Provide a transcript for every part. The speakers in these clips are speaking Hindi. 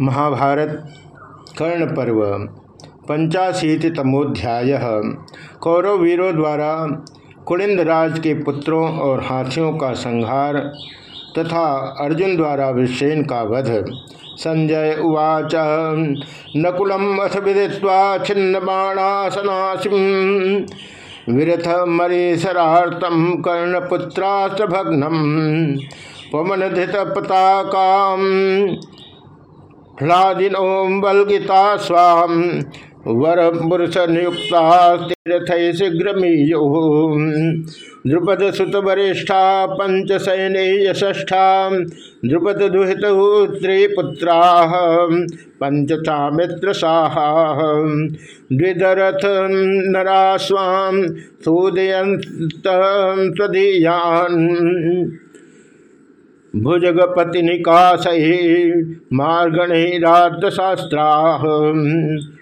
महाभारत कर्ण पर्व पंचाशीतमोध्याय कौरव वीरों द्वारा कुलिंदराज के पुत्रों और हाथियों का संहार तथा अर्जुन द्वारा विषेन का वध। संजय उवाच नकुलम अथ विदित्वा छिन्न बाणासनाशिम विरथ मरीशरार्तम कर्णपुत्रास्त्रभग्नम। पवन धृत पताकाम ह्लादिनों बलगिता स्वाम वर पुरुष नियुक्ता तीर्थ शीघ्रमीयो द्रुपद सुत वरिष्ठा पंच सैन्य यष्ठा द्रुपद दुहित त्रिपुत्रा पंचता मित्र साहा द्विदरथ नरा स्वाम सूदयंत भुजगपति निकाशे मार्गण शास्त्रा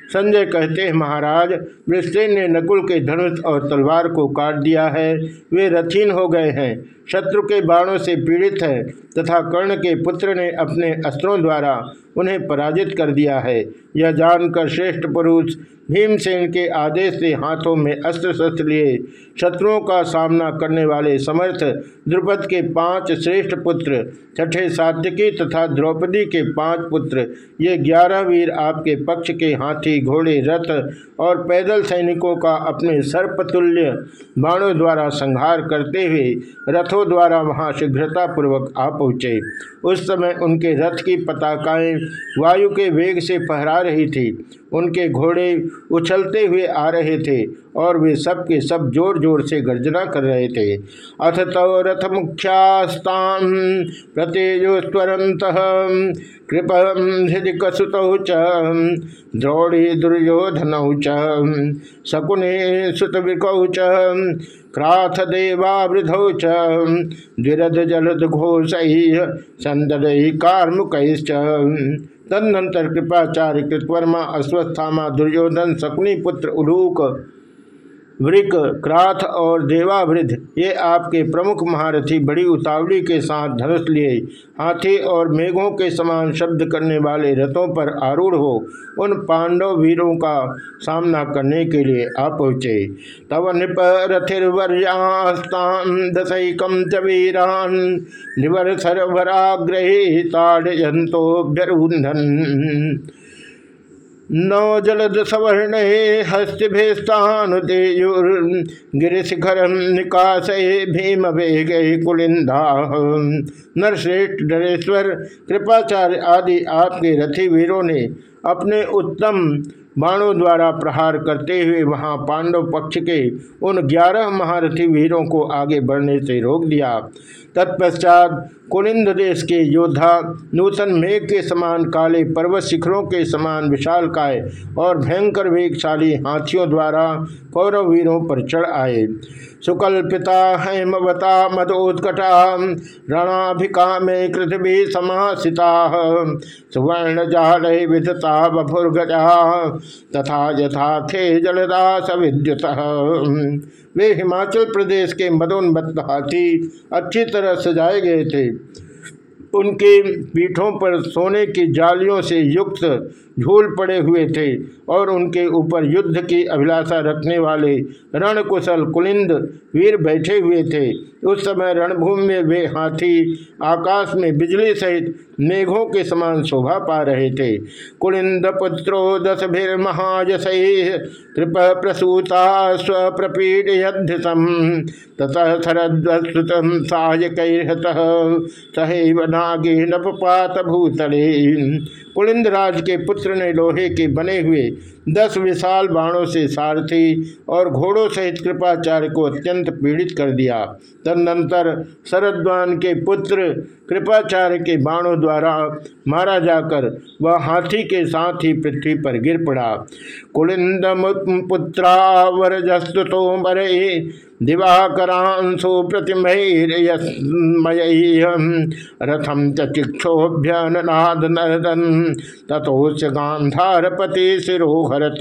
संजय कहते हैं, महाराज वृष्टेन ने नकुल के धनुष और तलवार को काट दिया है। वे रथीन हो गए हैं। शत्रु के बाणों से पीड़ित है तथा कर्ण के पुत्र ने अपने अस्त्रों द्वारा उन्हें पराजित कर दिया है। यह जानकर श्रेष्ठ पुरुष भीमसेन के आदेश से हाथों में अस्त्र शस्त्र लिए शत्रुओं का सामना करने वाले समर्थ द्रुपद के पाँच श्रेष्ठ पुत्र, छठे सात्यकी तथा द्रौपदी के पाँच पुत्र, ये ग्यारह वीर आपके पक्ष के हाथी, घोड़े, रथ और पैदल सैनिकों का अपने सर्पतुल्य बाणों द्वारा संहार करते हुए रथों द्वारा वहाँ शीघ्रतापूर्वक आ पहुँचे। उस समय उनके रथ की पताकाएँ वायु के वेग से फहरा रही थी। उनके घोड़े उछलते हुए आ रहे थे। और वे सब के सब ज़ोर ज़ोर से गर्जना कर रहे थे। अथ तो रथ मुख्यास्तान प्रतेजोस्वरंत कृप हृदय कसुत द्रोणी दुर्योधन शकुने सुत विकौ क्राथ देवावृधौ च, द्विरथ जलद घोष तदनंतर कृपाचार्य कृतवर्मा, अश्वस्थामा, दुर्योधन, शकुनी पुत्र उलूक वृक क्राथ और देवावृद्ध, ये आपके प्रमुख महारथी बड़ी उतावली के साथ धनुष लिए, हाथी और मेघों के समान शब्द करने वाले रथों पर आरूढ़ हो, उन पांडव वीरों का सामना करने के लिए आ पहुँचे। तव नृप रथिर्वर्यास्तान दशकम च निवर सरभराग्रही ताड़यंतो नौ जलद सवर्ण हस्तिभेस्तानुदेयुर्गिरिशिखर निकास भीम वेग कुलिंदा नरश्रेष्ठ डरेश्वर, कृपाचार्य आदि आपके रथी वीरों ने अपने उत्तम बाणों द्वारा प्रहार करते हुए वहाँ पांडव पक्ष के उन ग्यारह महारथी वीरों को आगे बढ़ने से रोक दिया। तत्पश्चात कुलिंद देश के योद्धा नूतन मेघ के समान, काले पर्वत शिखरों के समान विशाल काय और भयंकर वेगशाली हाथियों द्वारा कौरव वीरों पर चढ़ आए। सुकल्पिता हेमवता मदोत्कटा, रणाभिका में कृथ्वी समासिता सुवर्ण जाल विधता बभुर्गजा, तथा यथा थे जलदा विद्युत। वे हिमाचल प्रदेश के मदोन्मत्त हाथी अच्छी तरह सजाए गए थे। उनके पीठों पर सोने की जालियों से युक्त झूल पड़े हुए थे और उनके ऊपर युद्ध की अभिलाषा रखने वाले रणकुशल कुलिंद वीर बैठे हुए थे। उस समय रणभूमि में वे हाथी, आकाश में बिजली सहित मेघों के समान शोभा पा रहे थे। कुलिंद पुत्रो दस भी महाजस कृप प्रसूता स्वप्रपीडयध्यसम। ततः शरद्वस्तुतम सायकैर्हत सहैव नागे नपात भूतले कुलिंद राज के पुत्र ने लोहे के बने हुए दस विशाल बाणों से सारथी और घोड़ों सहित कृपाचार्य को अत्यंत पीड़ित कर दिया। तदनंतर शरद्वान के पुत्र कृपाचार्य के बाणों द्वारा मारा जाकर वह हाथी के साथ ही पृथ्वी पर गिर पड़ा। कुलिंद पुत्रावरजस्तुतो मरे दिवाकरांशु प्रतिमय रथम चिक्षोभ्यनाद नरदन तथोच गांधारपति शिरोहरत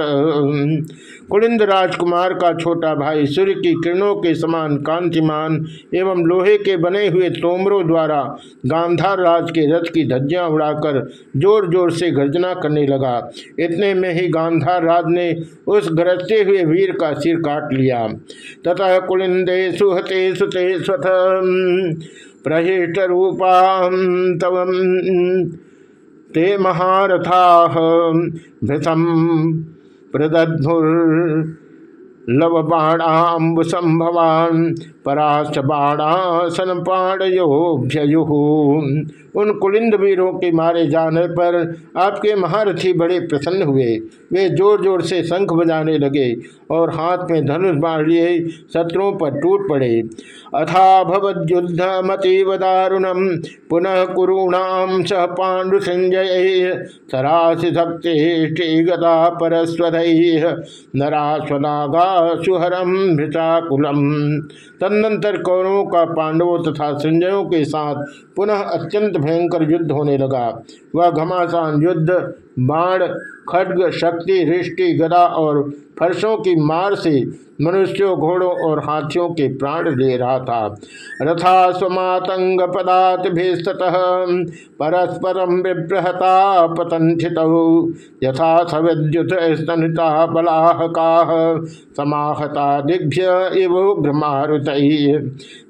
कुलिंद राजकुमार का छोटा भाई सूर्य की किरणों के समान कांतिमान एवं लोहे के बने हुए तोमरों द्वारा गांधार राज के रथ की धज्जियाँ उड़ाकर ज़ोर ज़ोर से गर्जना करने लगा। इतने में ही गांधार राज ने उस गरजते हुए वीर का सिर काट लिया। तथा कुलिंदे सुहते सुते स्वथ प्रहिष्ट तव ते महारथा भृतम प्रदधुर लव संभवान परास्त बाणासन पाणयोभ्ययु उन कुलिंद वीरों के मारे जाने पर आपके महारथी बड़े प्रसन्न हुए। वे ज़ोर ज़ोर से शंख बजाने लगे और हाथ में धनुष बाढ़ लिए शत्रुओं पर टूट पड़े। अथा भवद्युद्ध मतीवदारुणम पुनः कुरूणाम सह पांडु संजय सरासि शक्ति गदा परस्वध नरास्वनागा सुहरम भृताकुलम तदनंतर कौरवों का पांडवों तथा संजयों के साथ पुनः अत्यंत भयंकर युद्ध होने लगा। वह घमासान युद्ध बाण, खड्ग, शक्ति, रिष्टि, गदा और फर्शों की मार से मनुष्यों, घोड़ों और हाथियों के प्राण ले रहा था। रथा स्वतंग पदात भेस्त परस्परम विप्रहता पतंथित यथा सविद्युत स्तनिता बलाहका समाहता दिग्भ्य इव घ्रमारुत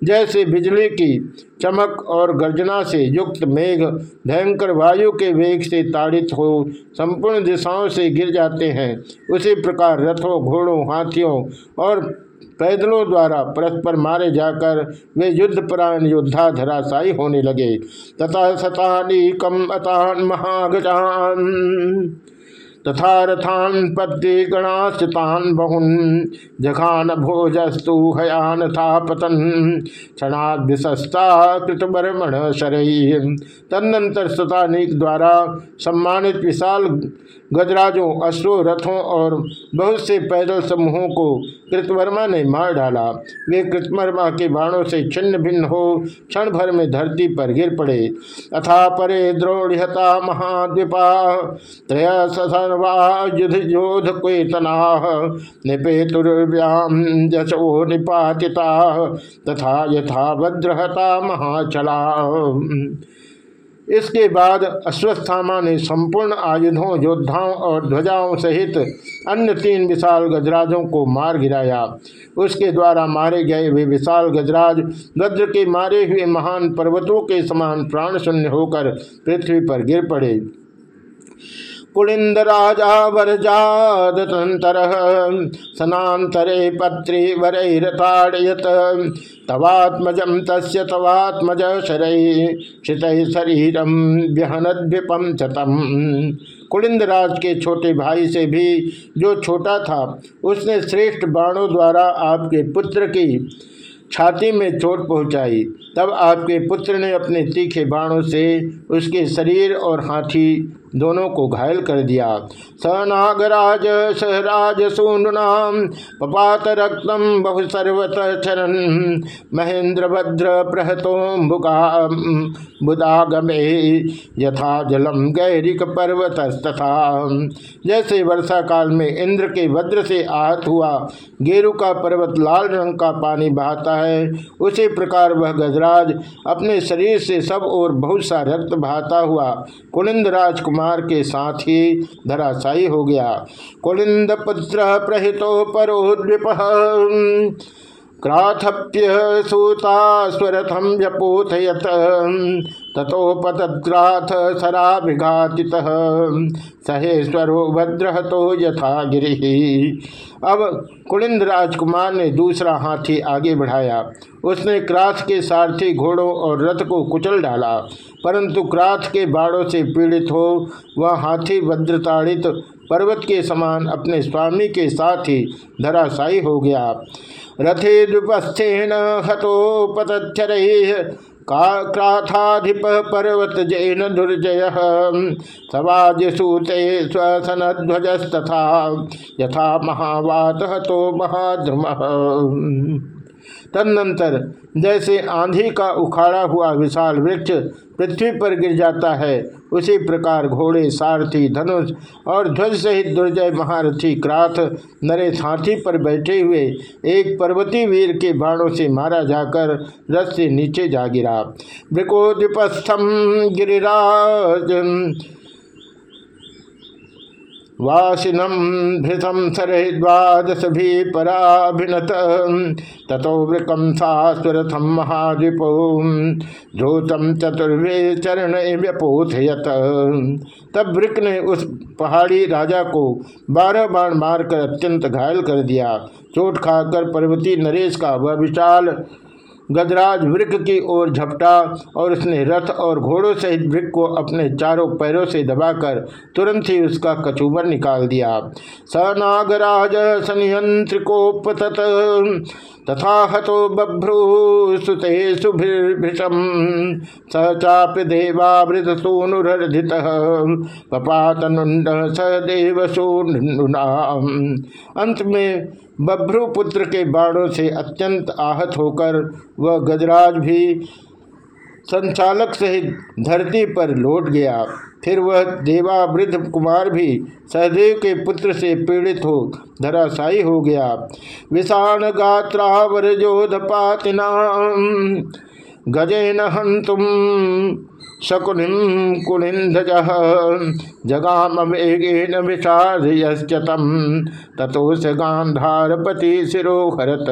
जैसे बिजली की चमक और गर्जना से युक्त मेघ, भयंकर वायु के वेग से ताड़ित हो संपूर्ण दिशाओं से गिर जाते हैं। उसी प्रकार रथों, घोड़ों, हाथियों और पैदलों द्वारा परस्पर मारे जाकर वे युद्धपरायण योद्धा धराशायी होने लगे। तथा सतानी कम अतान महागजान। तथा रथान पद्य गणास्तान बहुन, जघान भोजस्तु हयान था पतन क्षणादिशस्ता कृतवर्मण शरय तदनंतर सतानिक द्वारा सम्मानित विशाल गजराजों अश्वों रथों और बहुत से पैदल समूहों को कृतवर्मा ने मार डाला। वे कृतवर्मा के बाणों से छिन्न भिन्न हो क्षण भर में धरती पर गिर पड़े। अथा परे द्रोढ़ता महाद्वीपा त्रय सर्वायुध योध क्वेतना निपेतुर्व्याम जशो निपातिता तथा यथा भद्रहता महाचला। इसके बाद अश्वस्थामा ने संपूर्ण आयुधों, योद्धाओं और ध्वजाओं सहित अन्य तीन विशाल गजराजों को मार गिराया। उसके द्वारा मारे गए वे विशाल गजराज वज्र के मारे हुए महान पर्वतों के समान प्राण शून्य होकर पृथ्वी पर गिर पड़े। पुलिंद राजा वरजादतर सनातरे पत्रे वरताड़यत तवात्मजम तस्य तवात्मज शरय क्षित शरीरम व्यहनद्विपम चतम। कुलिंद राज के छोटे भाई से भी जो छोटा था, उसने श्रेष्ठ बाणों द्वारा आपके पुत्र की छाती में चोट पहुंचाई। तब आपके पुत्र ने अपने तीखे बाणों से उसके शरीर और हाथी दोनों को घायल कर दिया। स नागराज सहराज, सूनुनाम, पपात रक्तम बहु सर्वत चरण महेंद्र भद्र प्रहतो बुदागमे, यथा जलम गैरिक पर्वत तथा जैसे वर्षा काल में इंद्र के वज्र से आहत हुआ, गेरु का पर्वत लाल रंग का पानी बहाता है, उसी प्रकार वह गजराज अपने शरीर से सब और बहुत सा रक्त बहाता हुआ कुलिंद राजकुमार के साथ ही धराशायी हो गया। कुलिंद पुत्र प्रहितो परोद्विप क्राथप्य सूता स्वरथम व्यपोथयत तथोपतग्राथ सराभिघाति सहेश्वरो भद्रहतो यथा गिरी। अब कुलिंद राजकुमार ने दूसरा हाथी आगे बढ़ाया। उसने क्राथ के सारथी घोड़ों और रथ को कुचल डाला। परंतु क्राथ के बाड़ों से पीड़ित हो, वह हाथी वज्रताड़ित पर्वत के समान अपने स्वामी के साथ ही धराशायी हो गया। रथे द्विपस्थेन का क्राथाधिप पर्वत जैन दुर्जय। सवाज सूते स्वसन ध्वजस्तथा यथा महावात तो महाद्रुम। तदनंतर जैसे आंधी का उखाड़ा हुआ विशाल वृक्ष पृथ्वी पर गिर जाता है, उसी प्रकार घोड़े, सारथी, धनुष और ध्वज सहित दुर्जय महारथी क्राथ नरेश हाथी पर बैठे हुए एक पर्वती वीर के बाणों से मारा जाकर रथ से नीचे जा गिरा। ब्रिकोदिपस्थम गिरिराज वासिनम भृतम सरह द्वादश भी पराभिनत तथो वृकम सास्वरथम महाद्रिपो ध्रुतम चतुर्वे चरण व्यपोथयत तब वृक ने उस पहाड़ी राजा को बारह बाण मारकर अत्यंत घायल कर दिया। चोट खाकर पर्वती नरेश का वह विशाल गजराज वृक्ष की ओर झपटा और उसने रथ और घोड़ों सहित वृक्ष को अपने चारों पैरों से दबाकर तुरंत ही उसका कचूबर निकाल दिया। स नागराज सनियंत्रिकोपतत तथा हतो बभ्रू सुते सुभिर्भिषम स चाप सोनुरधित पपातनुंड स देव अंत में बभ्रू पुत्र के बाणों से अत्यंत आहत होकर वह गजराज भी संचालक सहित धरती पर लौट गया। फिर वह देवावृद्ध कुमार भी सहदेव के पुत्र से पीड़ित हो, धराशायी हो गया। विषाण गात्रावर जोधपातिना गजेन हंतुम शकुनिम कुलिंधज जगाम वेगेन विषादयश्चतम तथोस गांधारपति सिरोहरत।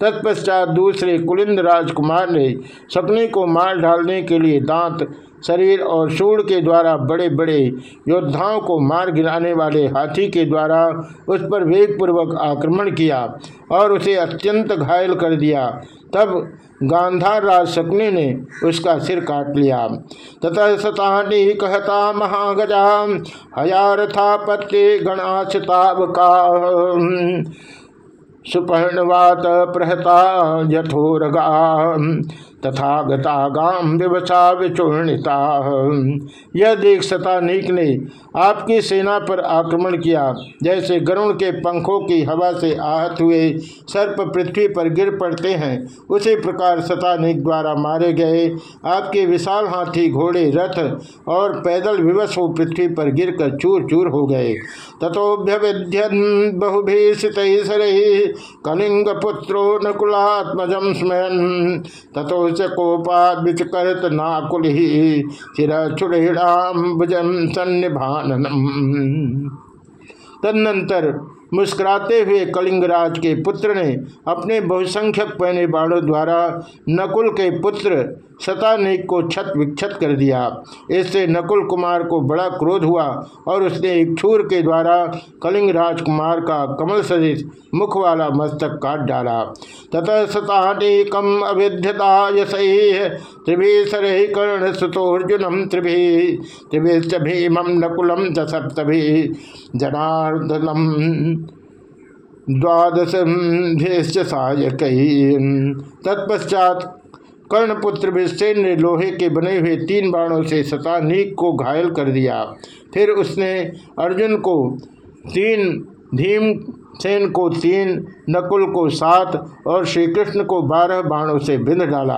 तत्पश्चात दूसरे कुलिंद राजकुमार ने शकुनी को मार डालने के लिए दांत शरीर और सूढ़ के द्वारा बड़े बड़े योद्धाओं को मार गिराने वाले हाथी के द्वारा उस पर वेगपूर्वक आक्रमण किया और उसे अत्यंत घायल कर दिया। तब गांधार राज शकुनी ने उसका सिर काट लिया। ततः सतानी कहता, महागजा, हयारथा पत्ते गणाशतावका सुपर्णवात प्रहता यथोरगा तथा गाम व्यवसा विचूर्णिता। यह देख सतानीक ने आपकी सेना पर आक्रमण किया। जैसे गरुण के पंखों की हवा से आहत हुए सर्प पृथ्वी पर गिर पड़ते हैं, उसी प्रकार सतानीक द्वारा मारे गए। आपके विशाल हाथी, घोड़े, रथ और पैदल विवश हो पृथ्वी पर गिर कर चूर चूर हो गए। तथोभ्यविध्यन बहुभीषित कलिंग पुत्रो नकुलात्मजम स्मयन तथो च कोपाद नाकुल तदनंतर मुस्कुराते हुए कलिंगराज के पुत्र ने अपने बहुसंख्यक पहने बाणों द्वारा नकुल के पुत्र शतानेक को छत विक्षत कर दिया। इससे नकुल कुमार को बड़ा क्रोध हुआ और उसने एक छूर के द्वारा कलिंग राजकुमार का कमल सदिश मुख वाला मस्तक काट डाला। ततः शतानेकम अविध्यता यशे त्रिभीसर कर्ण सुतोर्जुनम त्रिभी त्रिभिश्च भीमम नकुलम दसप्तभी जनार्दनम द्वादश सायक। तत्पश्चात कर्णपुत्र विश्वेन ने लोहे के बने हुए तीन बाणों से शतानीक को घायल कर दिया। फिर उसने अर्जुन को तीन धीम सेन को तीन, नकुल को सात और श्री कृष्ण को बारह बाणों से बिंद डाला।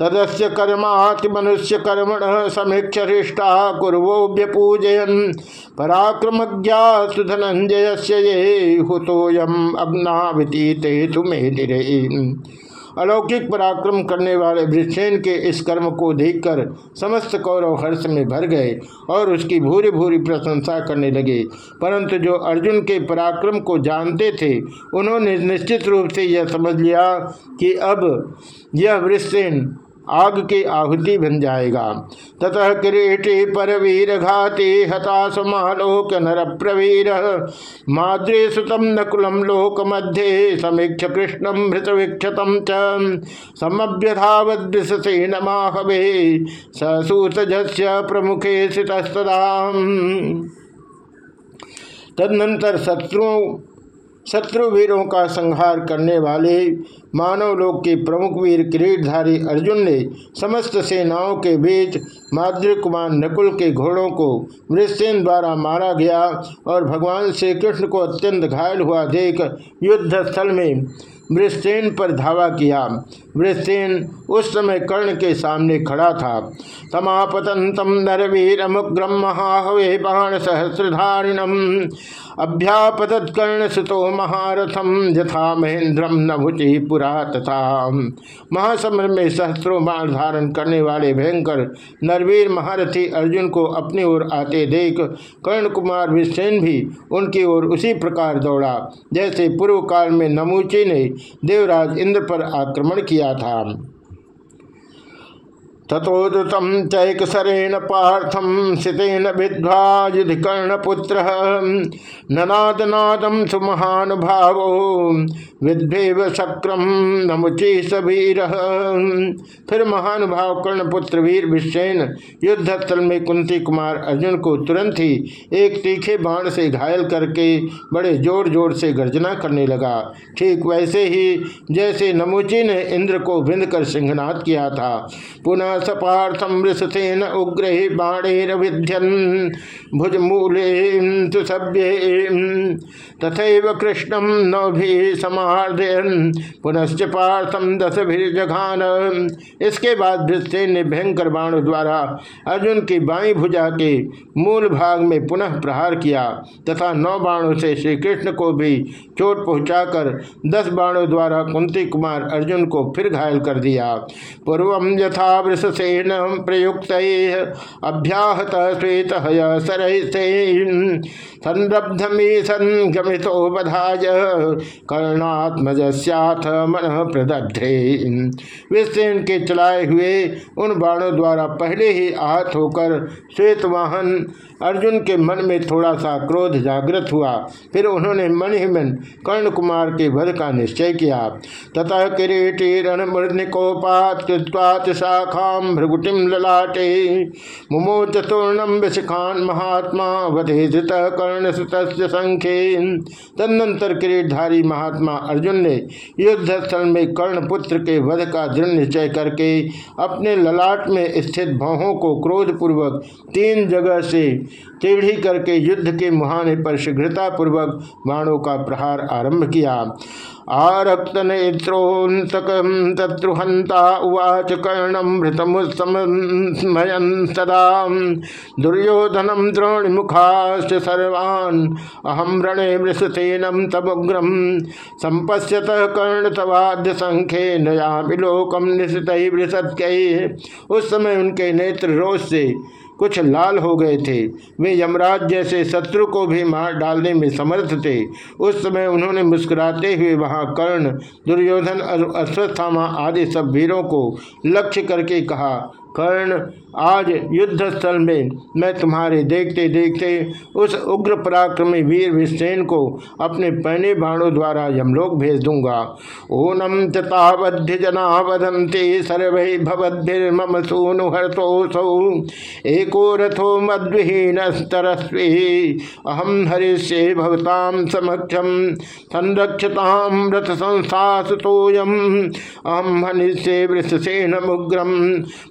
तदस्य कर्माति मनुष्य कर्मण समीक्ष हृष्टा कुरवोभ्य पूजयन पराक्रम धनंजय से ये हुतोयम अग्ना व्यतीत तुम्हें अलौकिक पराक्रम करने वाले वृक्षेन के इस कर्म को देखकर समस्त कौरव हर्ष में भर गए और उसकी भूरी भूरी प्रशंसा करने लगे। परंतु जो अर्जुन के पराक्रम को जानते थे, उन्होंने निश्चित रूप से यह समझ लिया कि अब यह वृक्षेन आग की आहुति बन जाएगा। ततः किरीटी पर वीर घाती हताश मालोक नर प्रवीर। माद्रे सुतम नकुलम लोक मध्य समीक्ष कृष्णम भृत विक्षतम च। समभ्यधावदृशसेन माहवे प्रमुखे स्थितस्तदा। तदनंतर शत्रुओं शत्रु वीरों का संहार करने वाले मानव लोक के प्रमुख वीर किरीटधारी अर्जुन ने समस्त सेनाओं के बीच माद्री कुमार नकुल के घोड़ों को वृषसेन द्वारा मारा गया और भगवान श्री कृष्ण को अत्यंत घायल हुआ देख युद्ध स्थल में वृषसेन पर धावा किया। वृषसेन उस समय कर्ण के सामने खड़ा था। तमापतंतम नरवीर मुग्रम महाहवे बाण सहस्रधारिणम अभ्यापत कर्ण सुतो महारथम यथा महेंद्रम नभुचि पुरा तथा महासमर में सहस्त्रों बाण धारण करने वाले भयंकर नरवीर महारथी अर्जुन को अपनी ओर आते देख कर्ण कुमार विश्वन भी उनकी ओर उसी प्रकार दौड़ा। जैसे पूर्व काल में नमूची ने देवराज इंद्र पर आक्रमण किया था। तथोदतम चैकसरेण पार्थम सितेन विद्वायुधि कर्णपुत्र ननादनादम सुमहान भाव विद्भेव शक्रम नमुचि सबीर फिर महानुभाव कर्णपुत्र वीर विश्वेन युद्धस्थल में कुंती कुमार अर्जुन को तुरंत ही एक तीखे बाण से घायल करके बड़े ज़ोर ज़ोर से गर्जना करने लगा। ठीक वैसे ही जैसे नमुची ने इंद्र को विंद कर सिंहनाद किया था, पुनः सपार्थम वृषसेन उग्र बाणेरभिध्यन भुजमूले सुसभ्य तथा कृष्णम नभी समार्दयन पुनश्च पार्थम जघान इसके बाद वृषसेन ने भयंकर बाणों द्वारा अर्जुन की बाई भुजा के मूल भाग में पुनः प्रहार किया, तथा नौ बाणों से श्री कृष्ण को भी चोट पहुंचाकर दस बाणों द्वारा कुंती कुमार अर्जुन को फिर घायल कर दिया। पूर्व यथा वृष सेन प्रयुक्त अभ्याहत श्वेत संरब्धमी संगमितो बधाय कर्णात्मजाथ मन प्रदध्रे विस्तृण के चलाए हुए उन बाणों द्वारा पहले ही आहत होकर श्वेत वाहन अर्जुन के मन में थोड़ा सा क्रोध जागृत हुआ। फिर उन्होंने मन ही मन कर्ण कुमार के वध का निश्चय किया। तथा किरीटी रणमृनिकोपात कृत्वात शाखाम भृगुटिम ललाटे। मुमोच तूर्णम विशिखान महात्मा वधे कर्ण संख्य तदनंतर किरीटधारी महात्मा अर्जुन ने युद्ध स्थल में कर्ण पुत्र के वध का दृढ़ निश्चय करके अपने ललाट में स्थित भावों को क्रोधपूर्वक तीन जगह से टेढ़ी करके युद्ध के मुहाने पर शीघ्रता पूर्वक बाणों का प्रहार आरंभ किया। आरक्त नेत्रोन्तक तत्रुहंता उवाच कर्णम मृतमुत्समयन सदा। दुर्योधनम द्रोणिमुखाश्च सर्वान्। अहम रणे मृषसेनम तमुग्रम संपश्यत कर्ण तवाद्य संख्ये नयामि लोकम निशित उस समय उनके नेत्र रोष से कुछ लाल हो गए थे। वे यमराज जैसे शत्रु को भी मार डालने में समर्थ थे। उस समय उन्होंने मुस्कुराते हुए वहाँ कर्ण, दुर्योधन अश्वत्थामा आदि सब वीरों को लक्ष्य करके कहा कर्ण, आज युद्ध स्थल में मैं तुम्हारे देखते देखते उस उग्र पराक्रमी वीर विश्वेन को अपने पहने बाणों द्वारा यमलोक भेज दूँगा। ओनम चतावध्य जना वदंते सर्व भवद्भिर्मम सोनु हर्षोसौ एको रथो मद्विहीन तरस्वी अहम हरिष्ये भवताम समक्षम संरक्षताम रथ संस्था सुतोयम अहम हनिष्ये वृषसेन मुग्रम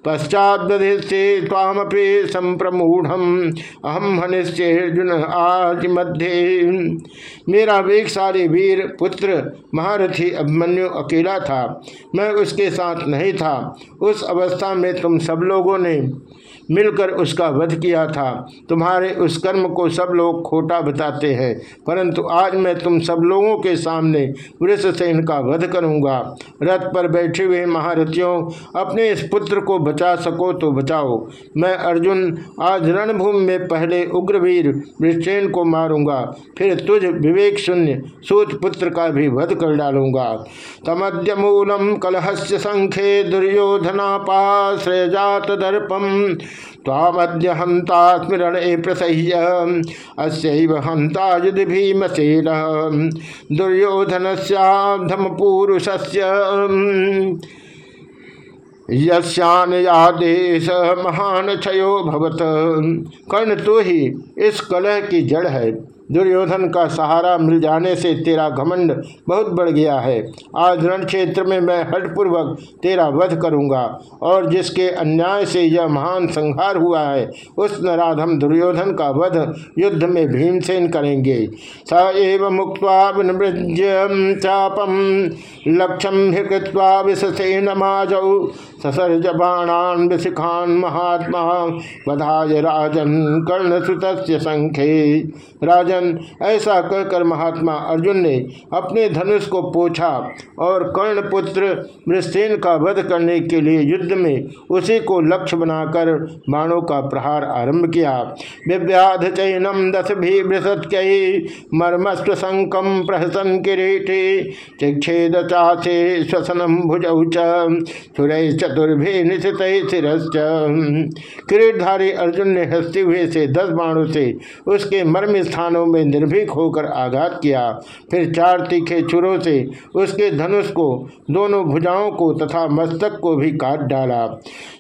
पश्चात पश्चादे तामपि संप्रमूढ़ अहम हनिश्चेर्जुन आज मध्य मेरा वेगशाली वीर पुत्र महारथी अभिमन्यु अकेला था। मैं उसके साथ नहीं था। उस अवस्था में तुम सब लोगों ने मिलकर उसका वध किया था। तुम्हारे उस कर्म को सब लोग खोटा बताते हैं, परंतु आज मैं तुम सब लोगों के सामने वृषसेन का वध करूँगा। रथ पर बैठे हुए महारथियों, अपने इस पुत्र को बचा सको तो बचाओ। मैं अर्जुन, आज रणभूमि में पहले उग्रवीर वृषसेन को मारूँगा, फिर तुझ विवेक शून्य सूत पुत्र का भी वध कर डालूँगा। तमद्य मूलम कलहस्य संख्ये दुर्योधनापाश्रय जात दर्पम तामद्य हंता स्मरण प्रसह्य। अस्व हंता यदि भीमसेन। दुर्योधन सधम पुरुष यादेश महान क्षयो भवत। कर्ण तो ही इस कलह की जड़ है। दुर्योधन का सहारा मिल जाने से तेरा घमंड बहुत बढ़ गया है। आज रण क्षेत्र में मैं हटपूर्वक तेरा वध करूँगा और जिसके अन्याय से यह महान संहार हुआ है, उस नराधम दुर्योधन का वध युद्ध में भीमसेन करेंगे। स एव मुक्त चापम लक्ष्यम हिकृत्वा माजौ। ससर्ज बाणान विशिखान महात्मा बधाय राजन कर्ण सुत संख्ये। राजन ऐसा कहकर महात्मा अर्जुन ने अपने धनुष को पोछा और कर्ण पुत्र मृषसेन का वध करने के लिए युद्ध में उसी को लक्ष्य बनाकर बाणों का प्रहार आरंभ किया। विव्याध चैनम दस भी बृहत मर्मस्व संकम प्रहसन किरीटे, चिक्षेद चाचे श्वसनम भुजौ चतुर्भे निशित किरीटधारी अर्जुन ने हँसते हुए से दस बाणों से उसके मर्म स्थानों में निर्भीक होकर आघात किया। फिर चार तीखे चुरों से उसके धनुष को दोनों भुजाओं को तथा मस्तक को भी काट डाला।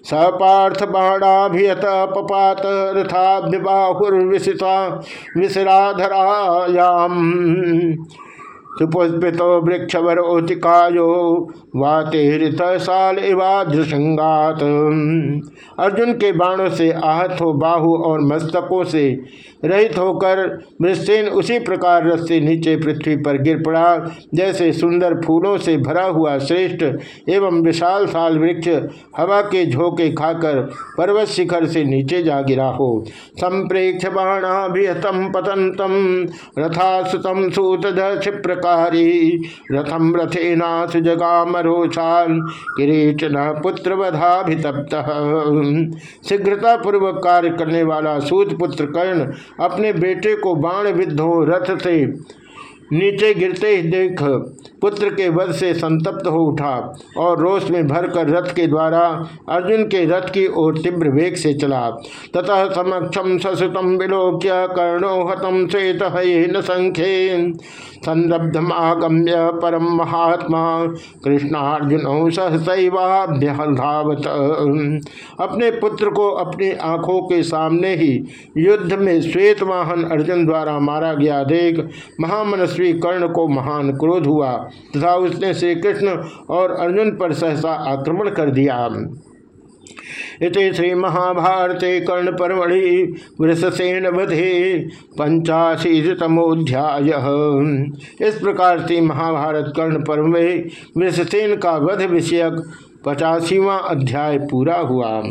सपार्थ बाणाभियत पपात रथाभिबाहुर्विशिता विसराधरायाम। सुपुष्पित वृक्षवर ओतिकायो वातेरित साल इवादृसंगात अर्जुन के बाणों से आहत हो बाहु और मस्तकों से रहित होकर मृषसेन उसी प्रकार रस नीचे पृथ्वी पर गिर पड़ा, जैसे सुंदर फूलों से भरा हुआ श्रेष्ठ एवं विशाल साल वृक्ष हवा के झोंके खाकर पर्वत शिखर से नीचे जा गिरा हो। संप्रेक्ष बाणाभिहतम पतंतम रथासुतम सूत क्षिप्रकारी रथम रथेनाथ जगामरोषान किरीट न पुत्र वधाभितप्त शीघ्रता पूर्वक कार्य करने वाला सूत पुत्र कर्ण अपने बेटे को बाण विद्ध हो रथ से नीचे गिरते ही देख, पुत्र के वध से संतप्त हो उठा और रोष में भरकर रथ के द्वारा अर्जुन के रथ की ओर तीव्र वेग से चला। तथा समक्षम ससुतम विलोक्य कर्णो हतम श्वेत न संख्ये। संरब्धम आगम्य परम महात्मा, कृष्णार्जुन सहसैवाभ्यधावत अपने पुत्र को अपनी आँखों के सामने ही युद्ध में श्वेत वाहन अर्जुन द्वारा मारा गया देख महामनस्वी कर्ण को महान क्रोध हुआ तथा उसने श्री कृष्ण और अर्जुन पर सहसा आक्रमण कर दिया। इति श्री महाभारते कर्ण परमढ़ि वृषसेन वधे पंचाशीतमोध्याय इस प्रकार से महाभारत कर्ण पर्व में वृषसेन का वध विषयक पचासीवा अध्याय पूरा हुआ।